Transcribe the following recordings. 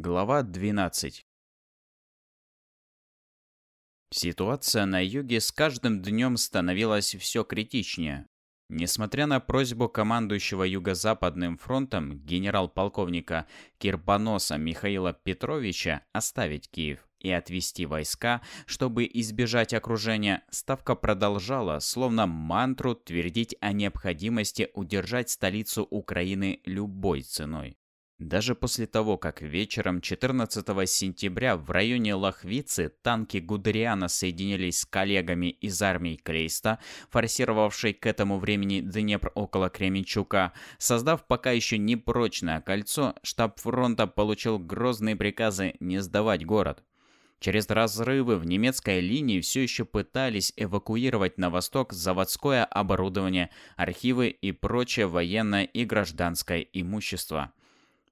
Глава 12 Ситуация на юге с каждым днем становилась все критичнее. Несмотря на просьбу командующего Юго-Западным фронтом генерал-полковника Кирбоноса Михаила Петровича оставить Киев и отвести войска, чтобы избежать окружения, Ставка продолжала, словно мантру, твердить о необходимости удержать столицу Украины любой ценой. Даже после того, как вечером 14 сентября в районе Лохвицы танки Гудериана соединились с коллегами из армии Клейста, форсировавшей к этому времени Днепр около Кременчука, создав пока еще непрочное кольцо, штаб фронта получил грозные приказы не сдавать город. Через разрывы в немецкой линии все еще пытались эвакуировать на восток заводское оборудование, архивы и прочее военное и гражданское имущество.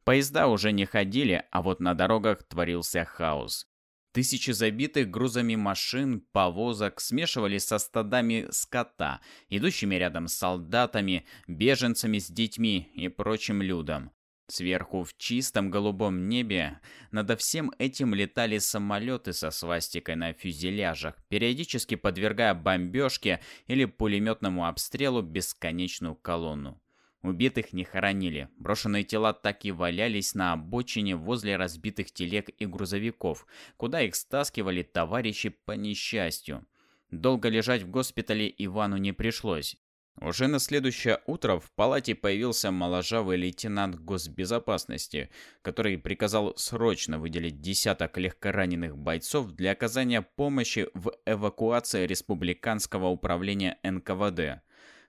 Поезда уже не ходили, а вот на дорогах творился хаос. Тысячи забитых грузами машин, повозок смешивались со стадами скота, идущими рядом с солдатами, беженцами с детьми и прочим людом. Сверху в чистом голубом небе над всем этим летали самолеты со свастикой на фюзеляжах, периодически подвергая бомбежке или пулеметному обстрелу бесконечную колонну. Убитых не хоронили. Брошенные тела так и валялись на обочине возле разбитых телег и грузовиков, куда их стаскивали товарищи по несчастью. Долго лежать в госпитале Ивану не пришлось. Уже на следующее утро в палате появился моложавый лейтенант госбезопасности, который приказал срочно выделить десяток легкораненых бойцов для оказания помощи в эвакуации республиканского управления НКВД.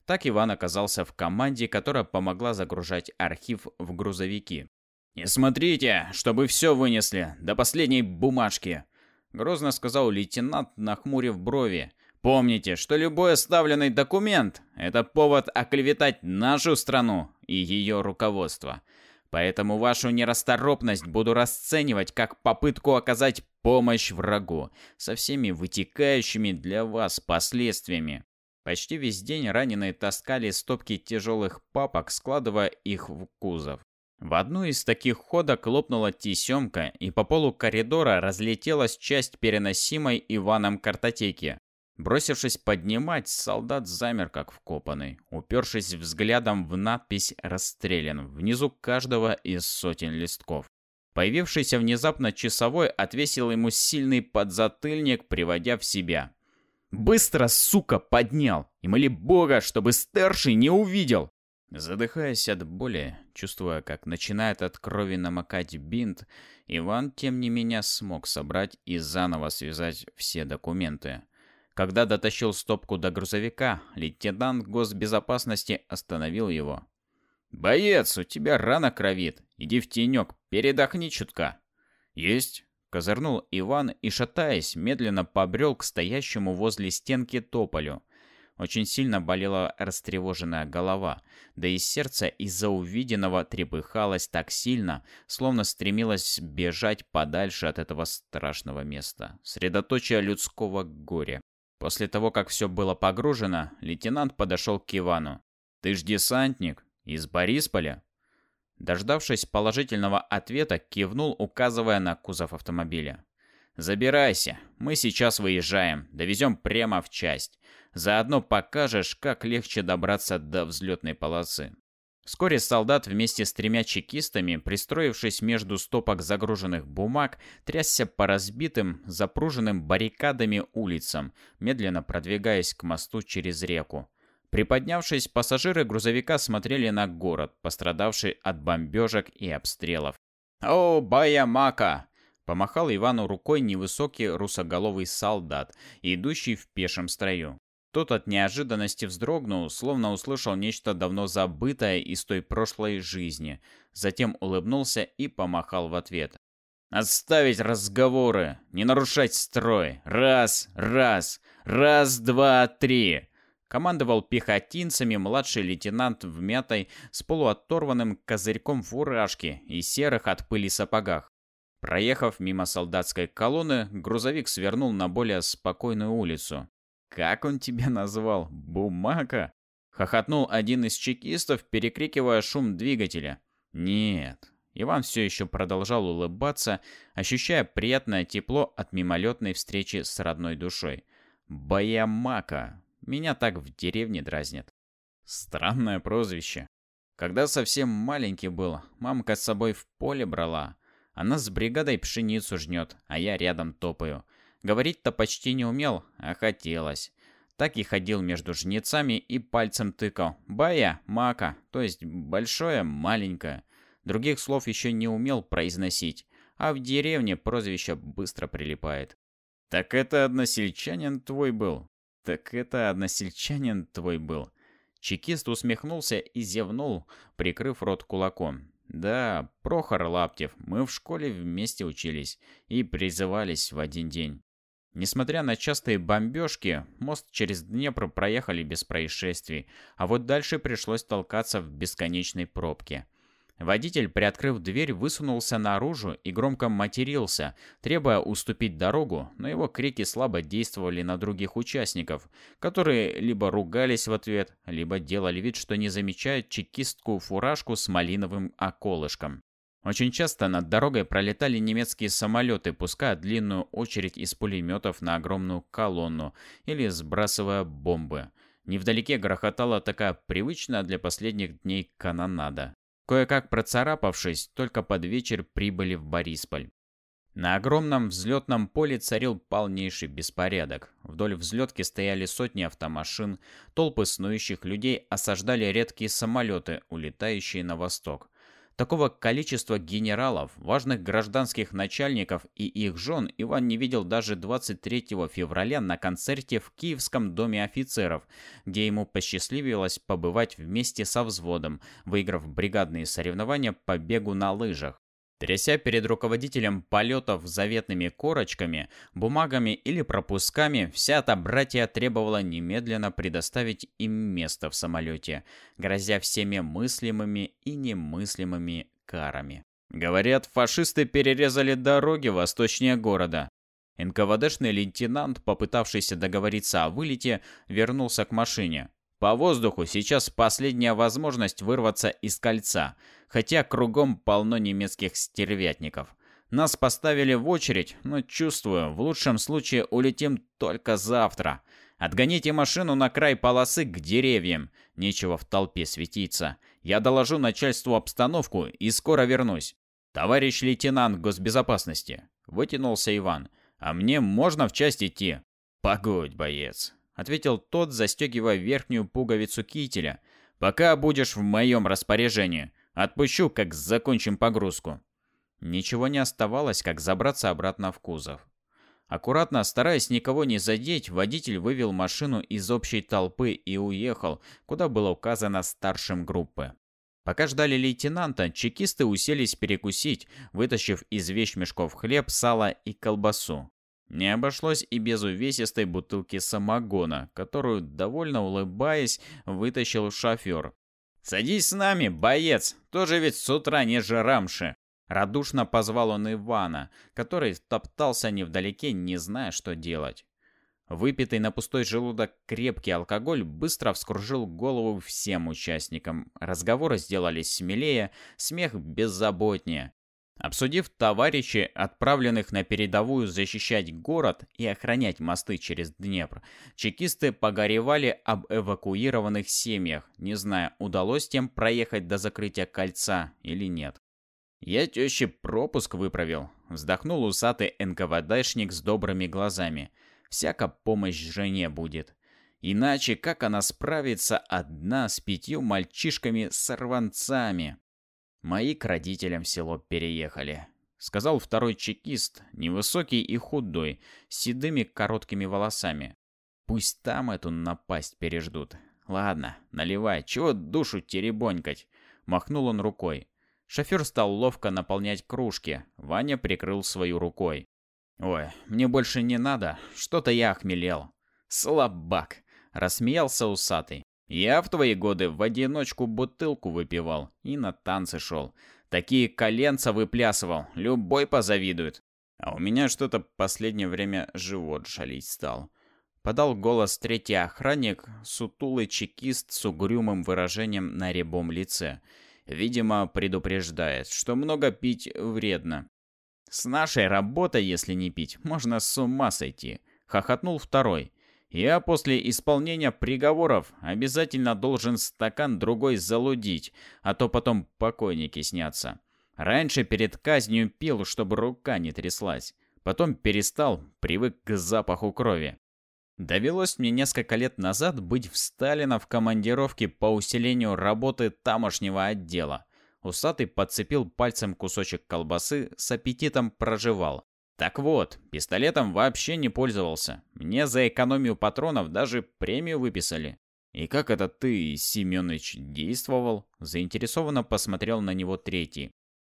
Так Иван оказался в команде, которая помогла загружать архив в грузовики. «И смотрите, чтобы все вынесли, до последней бумажки!» Грозно сказал лейтенант, нахмурив брови. «Помните, что любой оставленный документ – это повод оклеветать нашу страну и ее руководство. Поэтому вашу нерасторопность буду расценивать как попытку оказать помощь врагу со всеми вытекающими для вас последствиями. Почти весь день раненые таскали стопки тяжелых папок, складывая их в кузов. В одну из таких ходок лопнула тесемка, и по полу коридора разлетелась часть переносимой Иваном картотеки. Бросившись поднимать, солдат замер как вкопанный, упершись взглядом в надпись «Расстрелян» внизу каждого из сотен листков. Появившийся внезапно часовой отвесил ему сильный подзатыльник, приводя в себя. Быстро, сука, поднял. И моли бога, чтобы старший не увидел. Задыхаясь от боли, чувствуя, как начинает от крови намокать бинт, Иван, тем не менее, смог собрать и заново связать все документы. Когда дотащил стопку до грузовика, лейтенант госбезопасности остановил его. «Боец, у тебя рана кровит. Иди в тенек, передохни чутка». «Есть». Козырнул Иван и, шатаясь, медленно побрел к стоящему возле стенки тополю. Очень сильно болела растревоженная голова, да и сердце из-за увиденного трепыхалось так сильно, словно стремилось бежать подальше от этого страшного места, средоточия людского горя. После того, как все было погружено, лейтенант подошел к Ивану. «Ты ж десантник? Из Борисполя?» Дождавшись положительного ответа, кивнул, указывая на кузов автомобиля. «Забирайся, мы сейчас выезжаем, довезем прямо в часть. Заодно покажешь, как легче добраться до взлетной полосы». Вскоре солдат вместе с тремя чекистами, пристроившись между стопок загруженных бумаг, трясся по разбитым, запруженным баррикадами улицам, медленно продвигаясь к мосту через реку. Приподнявшись, пассажиры грузовика смотрели на город, пострадавший от бомбежек и обстрелов. «О, Баямака!» — помахал Ивану рукой невысокий русоголовый солдат, идущий в пешем строю. Тот от неожиданности вздрогнул, словно услышал нечто давно забытое из той прошлой жизни. Затем улыбнулся и помахал в ответ. «Отставить разговоры! Не нарушать строй! Раз, раз! Раз, два, три!» Командовал пехотинцами младший лейтенант в мятой с полуоторванным козырьком фуражки и серых от пыли сапогах. Проехав мимо солдатской колонны, грузовик свернул на более спокойную улицу. «Как он тебя назвал? Бумака?» Хохотнул один из чекистов, перекрикивая шум двигателя. «Нет, Иван все еще продолжал улыбаться, ощущая приятное тепло от мимолетной встречи с родной душой. Баямака. Меня так в деревне дразнят. Странное прозвище. Когда совсем маленький был, мамка с собой в поле брала. Она с бригадой пшеницу жнет, а я рядом топаю. Говорить-то почти не умел, а хотелось. Так и ходил между жнецами и пальцем тыкал. Бая, мака, то есть большое, маленькое. Других слов еще не умел произносить, а в деревне прозвище быстро прилипает. «Так это односельчанин твой был?» «Так это односельчанин твой был?» Чекист усмехнулся и зевнул, прикрыв рот кулаком. Да, Прохор Лаптев, мы в школе вместе учились и призывались в один день. Несмотря на частые бомбежки, мост через Днепр проехали без происшествий, а вот дальше пришлось толкаться в бесконечной пробке. Водитель, приоткрыв дверь, высунулся наружу и громко матерился, требуя уступить дорогу, но его крики слабо действовали на других участников, которые либо ругались в ответ, либо делали вид, что не замечают чекистскую фуражку с малиновым околышком. Очень часто над дорогой пролетали немецкие самолеты, пуская длинную очередь из пулеметов на огромную колонну или сбрасывая бомбы. Невдалеке грохотала такая привычная для последних дней канонада. Кое-как процарапавшись, только под вечер прибыли в Борисполь. На огромном взлетном поле царил полнейший беспорядок. Вдоль взлетки стояли сотни автомашин, толпы снующих людей осаждали редкие самолеты, улетающие на восток. Такого количества генералов, важных гражданских начальников и их жен Иван не видел даже 23 февраля на концерте в Киевском доме офицеров, где ему посчастливилось побывать вместе со взводом, выиграв бригадные соревнования по бегу на лыжах. Тряся перед руководителем полетов заветными корочками, бумагами или пропусками, вся эта братья требовала немедленно предоставить им место в самолете, грозя всеми мыслимыми и немыслимыми карами. Говорят, фашисты перерезали дороги восточнее города. НКВДшный лейтенант, попытавшийся договориться о вылете, вернулся к машине. По воздуху сейчас последняя возможность вырваться из кольца, хотя кругом полно немецких стервятников. Нас поставили в очередь, но чувствую, в лучшем случае улетим только завтра. Отгоните машину на край полосы к деревьям. Нечего в толпе светиться. Я доложу начальству обстановку и скоро вернусь. Товарищ лейтенант госбезопасности. Вытянулся Иван. А мне можно в часть идти? Погодь, боец ответил тот, застегивая верхнюю пуговицу кителя. «Пока будешь в моем распоряжении. Отпущу, как закончим погрузку». Ничего не оставалось, как забраться обратно в кузов. Аккуратно, стараясь никого не задеть, водитель вывел машину из общей толпы и уехал, куда было указано старшим группы. Пока ждали лейтенанта, чекисты уселись перекусить, вытащив из вещмешков хлеб, сало и колбасу. Не обошлось и без увесистой бутылки самогона, которую, довольно улыбаясь, вытащил шофер. «Садись с нами, боец! Тоже ведь с утра не жрамши!» Радушно позвал он Ивана, который топтался невдалеке, не зная, что делать. Выпитый на пустой желудок крепкий алкоголь быстро вскружил голову всем участникам. Разговоры сделались смелее, смех беззаботнее. Обсудив товарищей, отправленных на передовую защищать город и охранять мосты через Днепр, чекисты погоревали об эвакуированных семьях, не зная, удалось тем проехать до закрытия кольца или нет. «Я теще пропуск выправил», — вздохнул усатый НКВДшник с добрыми глазами. «Всяко помощь жене будет. Иначе как она справится одна с пятью мальчишками-сорванцами?» Мои к родителям в село переехали. Сказал второй чекист, невысокий и худой, с седыми короткими волосами. Пусть там эту напасть переждут. Ладно, наливай, чего душу теребонькать? Махнул он рукой. Шофер стал ловко наполнять кружки. Ваня прикрыл свою рукой. «Ой, мне больше не надо. Что-то я охмелел». «Слабак!» — рассмеялся усатый. Я в твои годы в одиночку бутылку выпивал и на танцы шел. Такие коленца выплясывал, любой позавидует. А у меня что-то последнее время живот шалить стал. Подал голос третий охранник, сутулый чекист с угрюмым выражением на рябом лице. Видимо, предупреждает, что много пить вредно. «С нашей работой, если не пить, можно с ума сойти», — хохотнул второй. «Я после исполнения приговоров обязательно должен стакан другой залудить, а то потом покойники снятся. Раньше перед казнью пил, чтобы рука не тряслась. Потом перестал, привык к запаху крови. Довелось мне несколько лет назад быть в Сталина в командировке по усилению работы тамошнего отдела. Усатый подцепил пальцем кусочек колбасы, с аппетитом прожевал. Так вот, пистолетом вообще не пользовался. Мне за экономию патронов даже премию выписали. И как это ты, Семёныч, действовал? Заинтересованно посмотрел на него третий.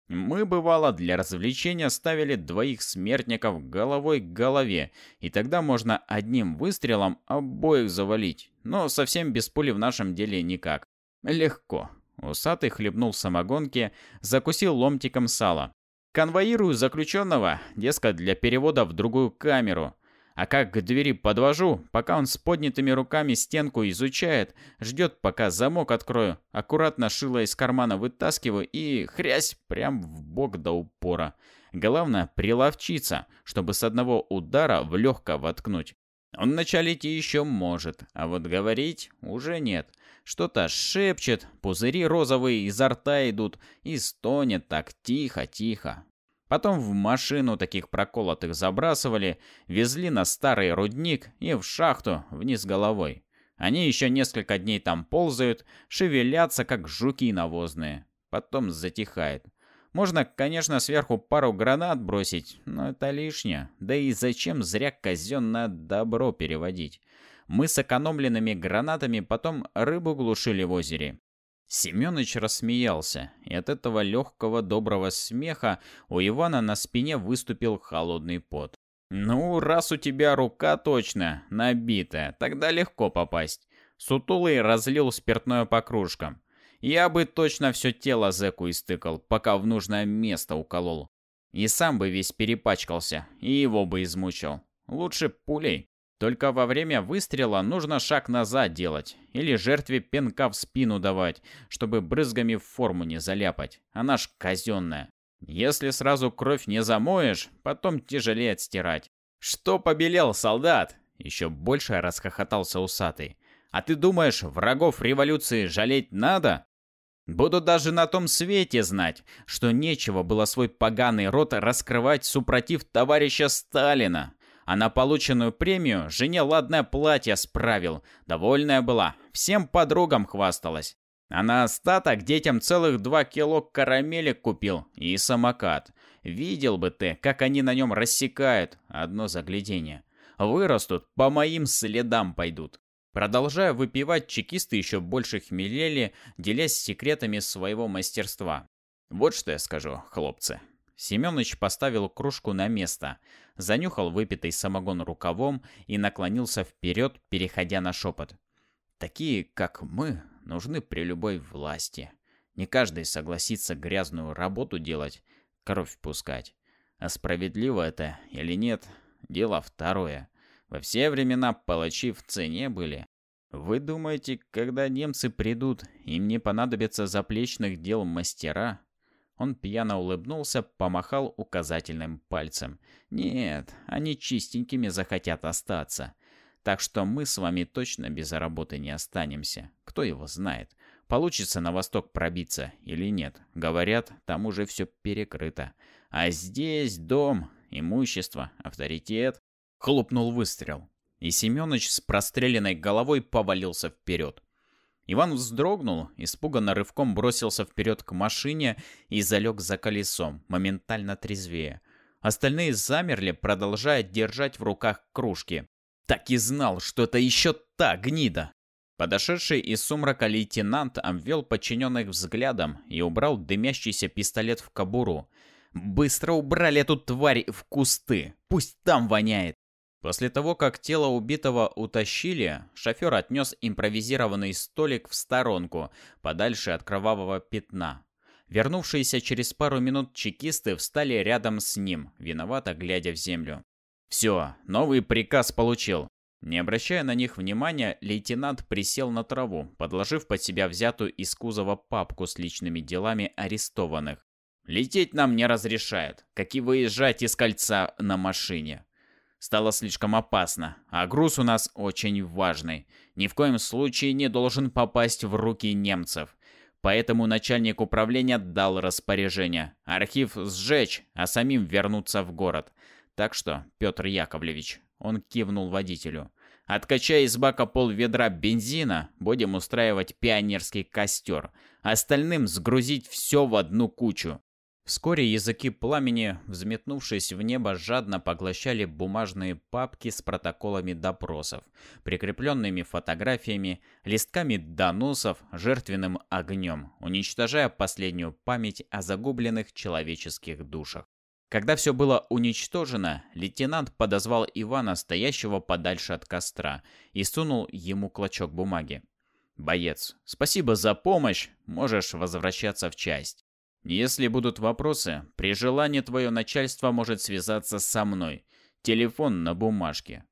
Мы, бывало, для развлечения ставили двоих смертников головой к голове, и тогда можно одним выстрелом обоих завалить, но совсем без пули в нашем деле никак. Легко. Усатый хлебнул самогонки, закусил ломтиком сала. Конвоирую заключенного, дескать, для перевода в другую камеру. А как к двери подвожу, пока он с поднятыми руками стенку изучает, ждет, пока замок открою, аккуратно шило из кармана вытаскиваю и хрясь прям в бок до упора. Главное, приловчиться, чтобы с одного удара в легко воткнуть. Он началить еще может, а вот говорить уже нет. Что-то шепчет, пузыри розовые изо рта идут и стонет так тихо-тихо. Потом в машину таких проколотых забрасывали, везли на старый рудник и в шахту вниз головой. Они еще несколько дней там ползают, шевелятся, как жуки навозные. Потом затихает. Можно, конечно, сверху пару гранат бросить, но это лишнее. Да и зачем зря казенное добро переводить? Мы с экономленными гранатами потом рыбу глушили в озере. Семёныч рассмеялся, и от этого легкого доброго смеха у Ивана на спине выступил холодный пот. «Ну, раз у тебя рука точно набитая, тогда легко попасть». Сутулый разлил спиртное по кружкам. Я бы точно все тело зэку истыкал, пока в нужное место уколол. И сам бы весь перепачкался, и его бы измучил. Лучше пулей. Только во время выстрела нужно шаг назад делать, или жертве пинка в спину давать, чтобы брызгами в форму не заляпать. Она ж казенная. Если сразу кровь не замоешь, потом тяжелее отстирать. «Что побелел, солдат?» Еще больше расхохотался усатый. «А ты думаешь, врагов революции жалеть надо?» Буду даже на том свете знать, что нечего было свой поганый рот раскрывать супротив товарища Сталина. А на полученную премию жене ладное платье справил. Довольная была, всем подругам хвасталась. А на остаток детям целых два кило карамелек купил и самокат. Видел бы ты, как они на нем рассекают. Одно заглядение. Вырастут, по моим следам пойдут. Продолжая выпивать, чекисты еще больше хмелели, делясь секретами своего мастерства. Вот что я скажу, хлопцы. Семёныч поставил кружку на место, занюхал выпитый самогон рукавом и наклонился вперед, переходя на шепот. «Такие, как мы, нужны при любой власти. Не каждый согласится грязную работу делать, кровь пускать. А справедливо это или нет, дело второе. Во все времена палачи в цене были. Вы думаете, когда немцы придут, им не понадобится заплечных дел мастера?» Он пьяно улыбнулся, помахал указательным пальцем. «Нет, они чистенькими захотят остаться. Так что мы с вами точно без работы не останемся. Кто его знает, получится на восток пробиться или нет. Говорят, там уже все перекрыто. А здесь дом, имущество, авторитет». Хлопнул выстрел. И Семёныч с простреленной головой повалился вперед. Иван вздрогнул, испуганно рывком бросился вперед к машине и залег за колесом, моментально трезвее. Остальные замерли, продолжая держать в руках кружки. Так и знал, что это еще та гнида. Подошедший из сумрака лейтенант обвел подчиненных взглядом и убрал дымящийся пистолет в кобуру. «Быстро убрали эту тварь в кусты! Пусть там воняет!» После того, как тело убитого утащили, шофер отнес импровизированный столик в сторонку, подальше от кровавого пятна. Вернувшиеся через пару минут чекисты встали рядом с ним, виновато глядя в землю. «Все, новый приказ получил. Не обращая на них внимания, лейтенант присел на траву, подложив под себя взятую из кузова папку с личными делами арестованных. «Лететь нам не разрешают, как и выезжать из кольца на машине. Стало слишком опасно, а груз у нас очень важный. Ни в коем случае не должен попасть в руки немцев. Поэтому начальник управления дал распоряжение архив сжечь, а самим вернуться в город. Так что, Петр Яковлевич, он кивнул водителю. Откачай из бака пол ведра бензина, будем устраивать пионерский костер. Остальным сгрузить все в одну кучу. Вскоре языки пламени, взметнувшись в небо, жадно поглощали бумажные папки с протоколами допросов, прикрепленными фотографиями, листками доносов, жертвенным огнем, уничтожая последнюю память о загубленных человеческих душах. Когда все было уничтожено, лейтенант подозвал Ивана, стоящего подальше от костра, и сунул ему клочок бумаги. «Боец, спасибо за помощь, можешь возвращаться в часть. Если будут вопросы, при желании твое начальство может связаться со мной. Телефон на бумажке.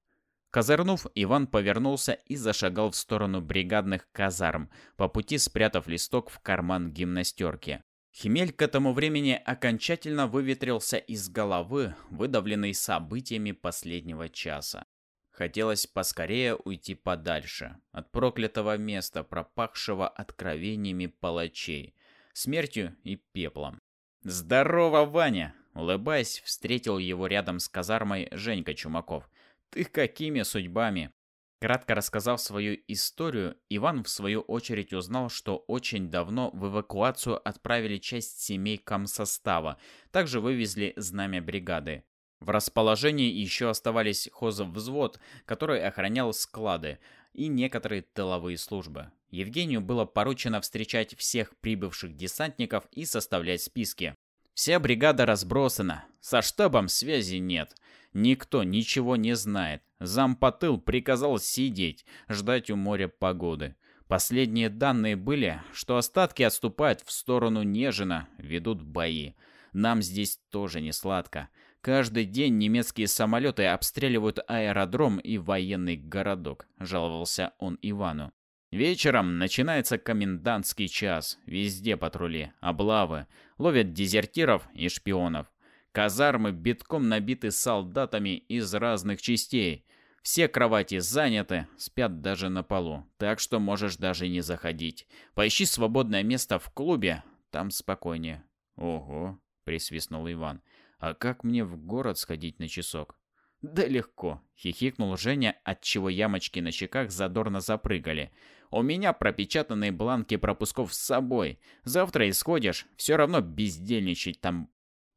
Козырнув, Иван повернулся и зашагал в сторону бригадных казарм, по пути спрятав листок в карман гимнастерки. Хмель к этому времени окончательно выветрился из головы, выдавленный событиями последнего часа. Хотелось поскорее уйти подальше, от проклятого места, пропахшего откровениями палачей – смертью и пеплом. «Здорово, Ваня!» Улыбаясь, встретил его рядом с казармой Женька Чумаков. «Ты какими судьбами?» Кратко рассказав свою историю, Иван в свою очередь узнал, что очень давно в эвакуацию отправили часть семей комсостава, также вывезли знамя бригады. В расположении еще оставались хозвзвод, который охранял склады, и некоторые тыловые службы. Евгению было поручено встречать всех прибывших десантников и составлять списки. Вся бригада разбросана, со штабом связи нет. Никто ничего не знает. Зампотыл приказал сидеть, ждать у моря погоды. Последние данные были, что остатки отступают в сторону Нежина, ведут бои. Нам здесь тоже не сладко. Каждый день немецкие самолеты обстреливают аэродром и военный городок, жаловался он Ивану. Вечером начинается комендантский час. Везде патрули, облавы, ловят дезертиров и шпионов. Казармы битком набиты солдатами из разных частей. Все кровати заняты, спят даже на полу, так что можешь даже не заходить. Поищи свободное место в клубе, там спокойнее. Ого, присвистнул Иван. А как мне в город сходить на часок? Да легко, хихикнул Женя, отчего ямочки на щеках задорно запрыгали. У меня пропечатанные бланки пропусков с собой. Завтра исходишь, все равно бездельничать там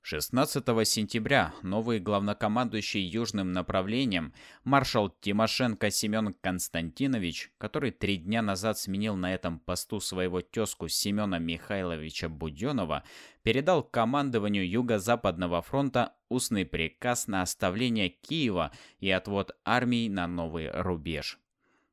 16 сентября новый главнокомандующий южным направлением маршал Тимошенко Семен Константинович, который три дня назад сменил на этом посту своего тезку Семена Михайловича Буденова, передал командованию Юго-Западного фронта устный приказ на оставление Киева и отвод армий на новый рубеж.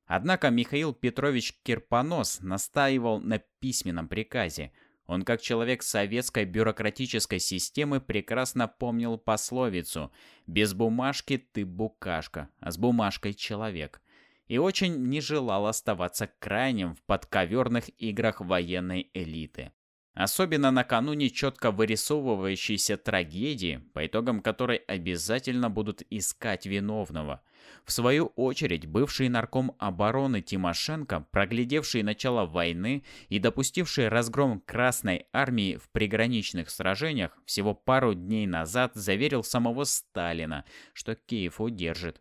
Однако Михаил Петрович Кирпонос настаивал на письменном приказе – он, как человек советской бюрократической системы, прекрасно помнил пословицу «Без бумажки ты букашка, а с бумажкой человек» и очень не желал оставаться крайним в подковерных играх военной элиты. Особенно накануне четко вырисовывающейся трагедии, по итогам которой обязательно будут искать виновного – в свою очередь, бывший нарком обороны Тимошенко, проглядевший начало войны и допустивший разгром Красной армии в приграничных сражениях, всего пару дней назад заверил самого Сталина, что Киев удержит.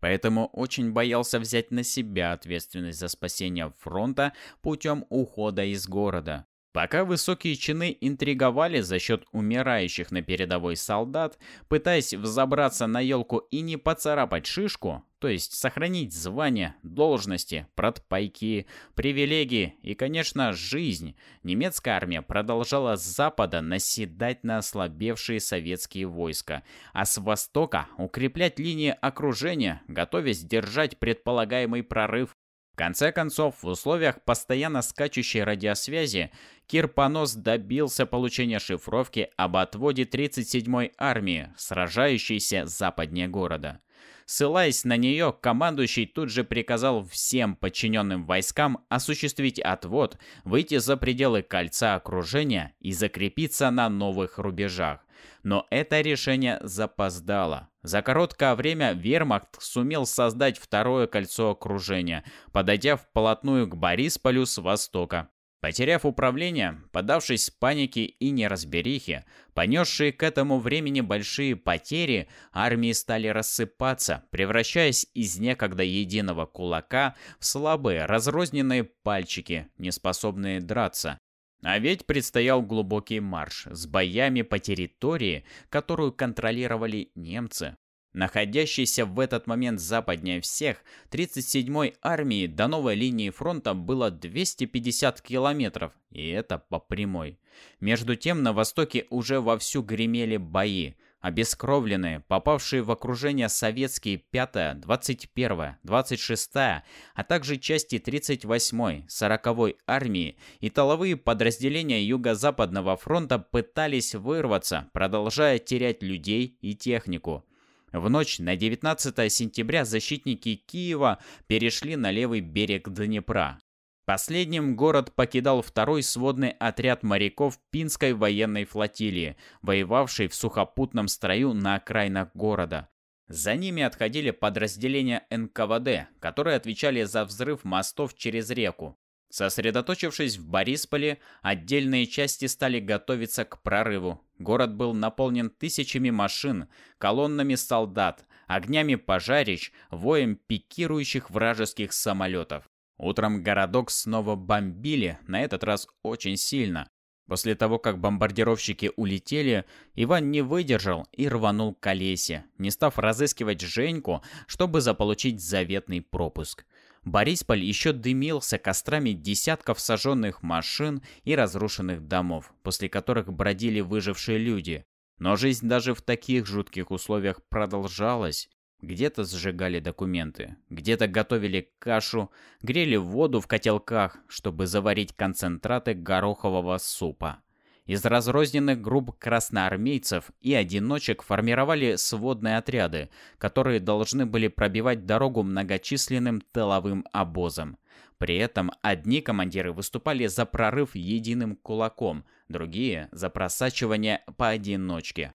Поэтому очень боялся взять на себя ответственность за спасение фронта путем ухода из города. Пока высокие чины интриговали за счет умирающих на передовой солдат, пытаясь взобраться на елку и не поцарапать шишку, то есть сохранить звания, должности, протпайки, привилегии и, конечно, жизнь, немецкая армия продолжала с запада наседать на ослабевшие советские войска, а с востока укреплять линии окружения, готовясь держать предполагаемый прорыв в конце концов, в условиях постоянно скачущей радиосвязи, Кирпонос добился получения шифровки об отводе 37-й армии, сражающейся западнее города. Ссылаясь на нее, командующий тут же приказал всем подчиненным войскам осуществить отвод, выйти за пределы кольца окружения и закрепиться на новых рубежах. Но это решение запоздало. За короткое время вермахт сумел создать второе кольцо окружения, подойдя вплотную к Борисполю с востока. Потеряв управление, подавшись панике и неразберихе, понесшие к этому времени большие потери, армии стали рассыпаться, превращаясь из некогда единого кулака в слабые, разрозненные пальчики, неспособные драться. А ведь предстоял глубокий марш с боями по территории, которую контролировали немцы. Находящейся в этот момент западнее всех, 37-й армии до новой линии фронта было 250 километров, и это по прямой. Между тем на востоке уже вовсю гремели бои. Обескровленные, попавшие в окружение советские 5-я, 21-я, 26-я, а также части 38-й, 40-й армии и тыловые подразделения Юго-Западного фронта пытались вырваться, продолжая терять людей и технику. В ночь на 19 сентября защитники Киева перешли на левый берег Днепра. Последним город покидал второй сводный отряд моряков Пинской военной флотилии, воевавший в сухопутном строю на окраинах города. За ними отходили подразделения НКВД, которые отвечали за взрыв мостов через реку. Сосредоточившись в Борисполе, отдельные части стали готовиться к прорыву. Город был наполнен тысячами машин, колоннами солдат, огнями пожарищ, воем пикирующих вражеских самолетов. Утром городок снова бомбили, на этот раз очень сильно. После того, как бомбардировщики улетели, Иван не выдержал и рванул к Олесе, не став разыскивать Женьку, чтобы заполучить заветный пропуск. Борисполь еще дымился кострами десятков сожженных машин и разрушенных домов, после которых бродили выжившие люди. Но жизнь даже в таких жутких условиях продолжалась. Где-то сжигали документы, где-то готовили кашу, грели воду в котелках, чтобы заварить концентраты горохового супа. Из разрозненных групп красноармейцев и одиночек формировали сводные отряды, которые должны были пробивать дорогу многочисленным тыловым обозам. При этом одни командиры выступали за прорыв единым кулаком, другие – за просачивание поодиночке.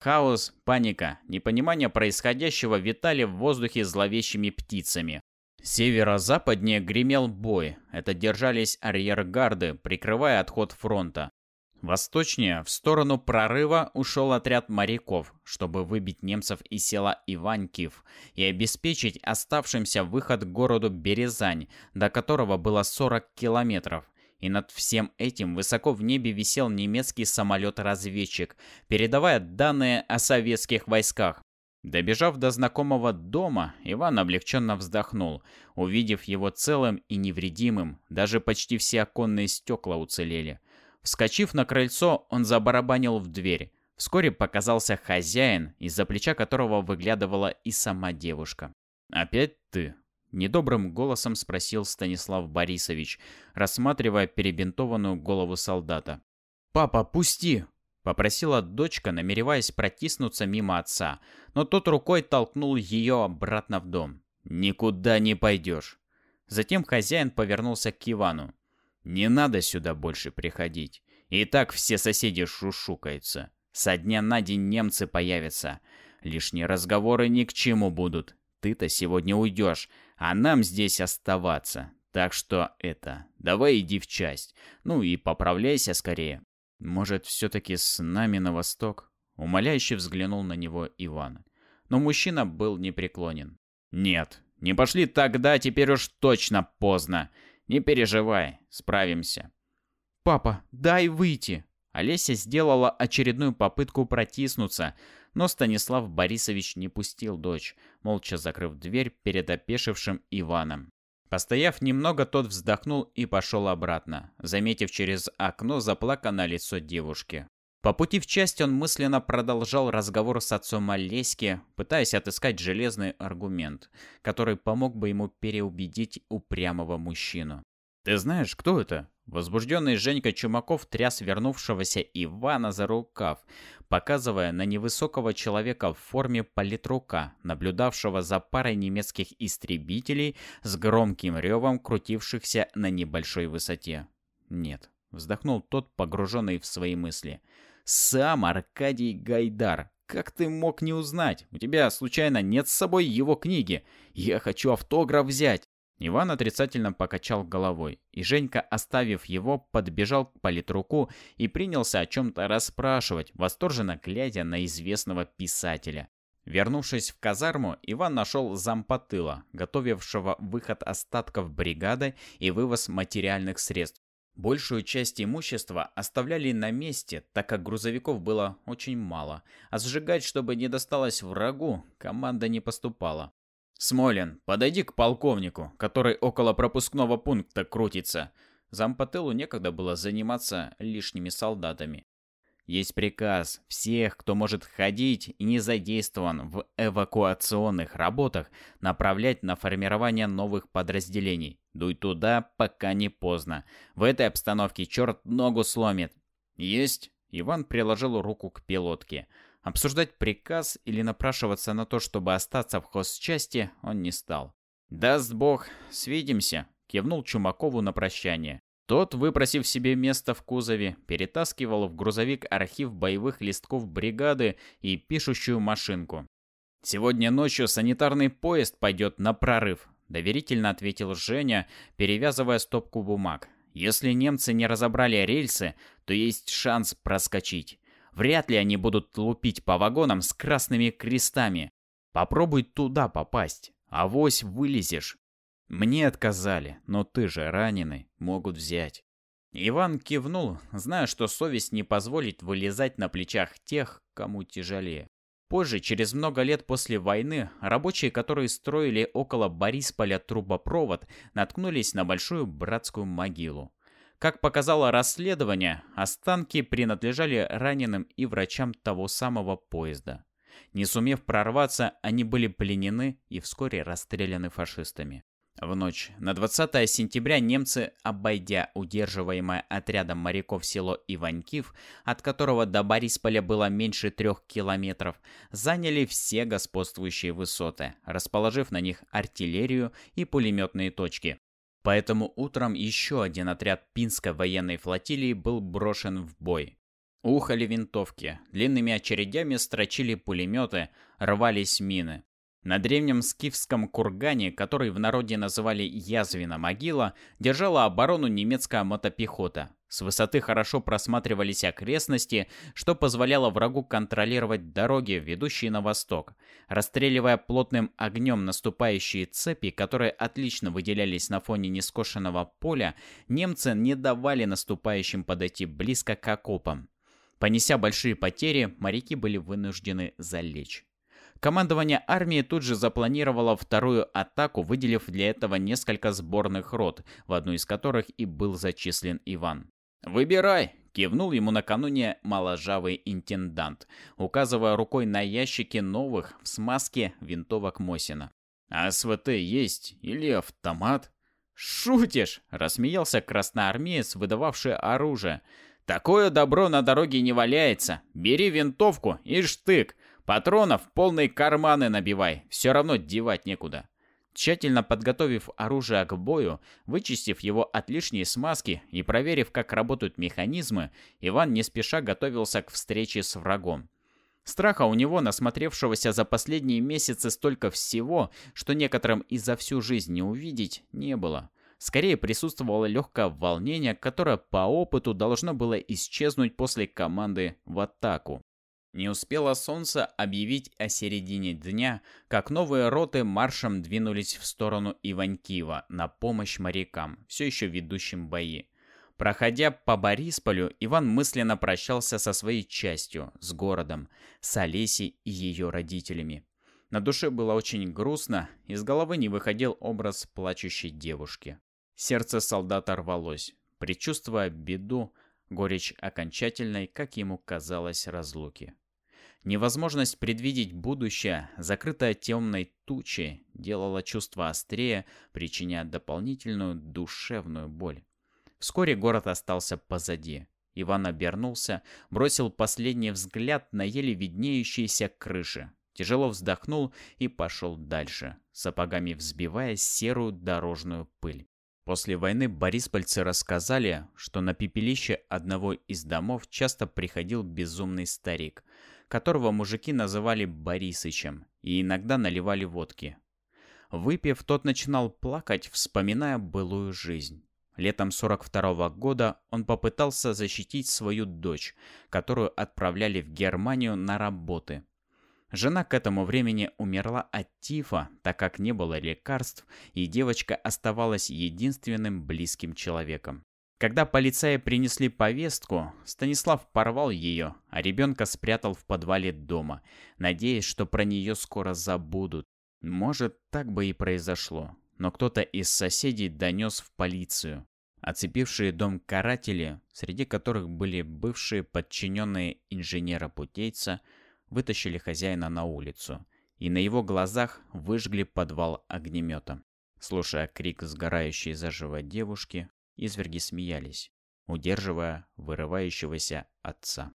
Хаос, паника, непонимание происходящего витали в воздухе зловещими птицами. Северо-западнее гремел бой. Это держались арьергарды, прикрывая отход фронта. Восточнее, в сторону прорыва, ушел отряд моряков, чтобы выбить немцев из села Иванькив и обеспечить оставшимся выход к городу Березань, до которого было 40 километров. И над всем этим высоко в небе висел немецкий самолет-разведчик, передавая данные о советских войсках. Добежав до знакомого дома, Иван облегченно вздохнул, увидев его целым и невредимым, даже почти все оконные стекла уцелели. Вскочив на крыльцо, он забарабанил в дверь. Вскоре показался хозяин, из-за плеча которого выглядывала и сама девушка. «Опять ты?» — недобрым голосом спросил Станислав Борисович, рассматривая перебинтованную голову солдата. «Папа, пусти!» — попросила дочка, намереваясь протиснуться мимо отца, но тот рукой толкнул ее обратно в дом. «Никуда не пойдешь!» Затем хозяин повернулся к Ивану. Не надо сюда больше приходить. И так все соседи шушукаются. Со дня на день немцы появятся. Лишние разговоры ни к чему будут. Ты-то сегодня уйдешь, а нам здесь оставаться. Так что это, давай иди в часть. Ну и поправляйся скорее. Может, все-таки с нами на восток? Умоляюще взглянул на него Иван. Но мужчина был непреклонен. Нет, не пошли тогда, теперь уж точно поздно. Не переживай, справимся. Папа, дай выйти. Олеся сделала очередную попытку протиснуться, но Станислав Борисович не пустил дочь, молча закрыв дверь перед опешившим Иваном. Постояв немного, тот вздохнул и пошел обратно, заметив через окно заплаканное лицо девушки. По пути в часть он мысленно продолжал разговор с отцом Олеськи, пытаясь отыскать железный аргумент, который помог бы ему переубедить упрямого мужчину. «Ты знаешь, кто это?» Возбужденный Женька Чумаков тряс вернувшегося Ивана за рукав, показывая на невысокого человека в форме политрука, наблюдавшего за парой немецких истребителей с громким ревом, крутившихся на небольшой высоте. «Нет», — вздохнул тот, погруженный в свои мысли. «Сам Аркадий Гайдар. Как ты мог не узнать? У тебя, случайно, нет с собой его книги? Я хочу автограф взять!» Иван отрицательно покачал головой, и Женька, оставив его, подбежал к политруку и принялся о чем-то расспрашивать, восторженно глядя на известного писателя. Вернувшись в казарму, Иван нашел зампотыла, готовившего выход остатков бригады и вывоз материальных средств. Большую часть имущества оставляли на месте, так как грузовиков было очень мало, а сжигать, чтобы не досталось врагу, команда не поступала. «Смолин, подойди к полковнику, который около пропускного пункта крутится». Зампотелу некогда было заниматься лишними солдатами. Есть приказ всех, кто может ходить и не задействован в эвакуационных работах, направлять на формирование новых подразделений. Дуй туда, пока не поздно. В этой обстановке черт ногу сломит. Есть. Иван приложил руку к пилотке. Обсуждать приказ или напрашиваться на то, чтобы остаться в хозчасти, он не стал. «Даст бог, свидимся», — кивнул Чумакову на прощание. Тот, выпросив себе место в кузове, перетаскивал в грузовик архив боевых листков бригады и пишущую машинку. «Сегодня ночью санитарный поезд пойдет на прорыв», — доверительно ответил Женя, перевязывая стопку бумаг. «Если немцы не разобрали рельсы, то есть шанс проскочить. Вряд ли они будут лупить по вагонам с красными крестами. Попробуй туда попасть, авось вылезешь. Мне отказали, но ты же раненый, могут взять. Иван кивнул, зная, что совесть не позволит вылезать на плечах тех, кому тяжелее. Позже, через много лет после войны, рабочие, которые строили около Борисполя трубопровод, наткнулись на большую братскую могилу. Как показало расследование, останки принадлежали раненым и врачам того самого поезда. Не сумев прорваться, они были пленены и вскоре расстреляны фашистами. В ночь на 20 сентября немцы, обойдя удерживаемое отрядом моряков село Иванькив, от которого до Борисполя было меньше трех километров, заняли все господствующие высоты, расположив на них артиллерию и пулеметные точки. Поэтому утром еще один отряд Пинской военной флотилии был брошен в бой. Ухали винтовки, длинными очередями строчили пулеметы, рвались мины. На древнем скифском кургане, который в народе называли Язвина могила, держала оборону немецкая мотопехота. С высоты хорошо просматривались окрестности, что позволяло врагу контролировать дороги, ведущие на восток. Расстреливая плотным огнем наступающие цепи, которые отлично выделялись на фоне нескошенного поля, немцы не давали наступающим подойти близко к окопам. Понеся большие потери, моряки были вынуждены залечь. Командование армии тут же запланировало вторую атаку, выделив для этого несколько сборных рот, в одну из которых и был зачислен Иван. «Выбирай!» — кивнул ему накануне моложавый интендант, указывая рукой на ящики новых в смазке винтовок Мосина. «А СВТ есть? Или автомат?» «Шутишь!» — рассмеялся красноармеец, выдававший оружие. «Такое добро на дороге не валяется. Бери винтовку и штык. Патронов полные карманы набивай, все равно девать некуда. Тщательно подготовив оружие к бою, вычистив его от лишней смазки и проверив, как работают механизмы, Иван не спеша готовился к встрече с врагом. Страха у него, насмотревшегося за последние месяцы столько всего, что некоторым и за всю жизнь не увидеть, не было. Скорее присутствовало легкое волнение, которое по опыту должно было исчезнуть после команды в атаку. Не успело солнце объявить о середине дня, как новые роты маршем двинулись в сторону Иванькива на помощь морякам, все еще ведущим бои. Проходя по Борисполю, Иван мысленно прощался со своей частью, с городом, с Олесей и ее родителями. На душе было очень грустно, из головы не выходил образ плачущей девушки. Сердце солдата рвалось, предчувствуя беду, горечь окончательной, как ему казалось, разлуки. Невозможность предвидеть будущее, закрытое темной тучей, делала чувство острее, причиняя дополнительную душевную боль. Вскоре город остался позади. Иван обернулся, бросил последний взгляд на еле виднеющиеся крыши, тяжело вздохнул и пошел дальше, сапогами взбивая серую дорожную пыль. После войны бориспольцы рассказали, что на пепелище одного из домов часто приходил безумный старик, которого мужики называли Борисычем и иногда наливали водки. Выпив, тот начинал плакать, вспоминая былую жизнь. Летом 42 -го года он попытался защитить свою дочь, которую отправляли в Германию на работы. Жена к этому времени умерла от тифа, так как не было лекарств, и девочка оставалась единственным близким человеком. Когда полицаи принесли повестку, Станислав порвал ее, а ребенка спрятал в подвале дома, надеясь, что про нее скоро забудут. Может, так бы и произошло но кто-то из соседей донес в полицию. Оцепившие дом каратели, среди которых были бывшие подчиненные инженера-путейца, вытащили хозяина на улицу и на его глазах выжгли подвал огнеметом. Слушая крик сгорающей заживо девушки, изверги смеялись, удерживая вырывающегося отца.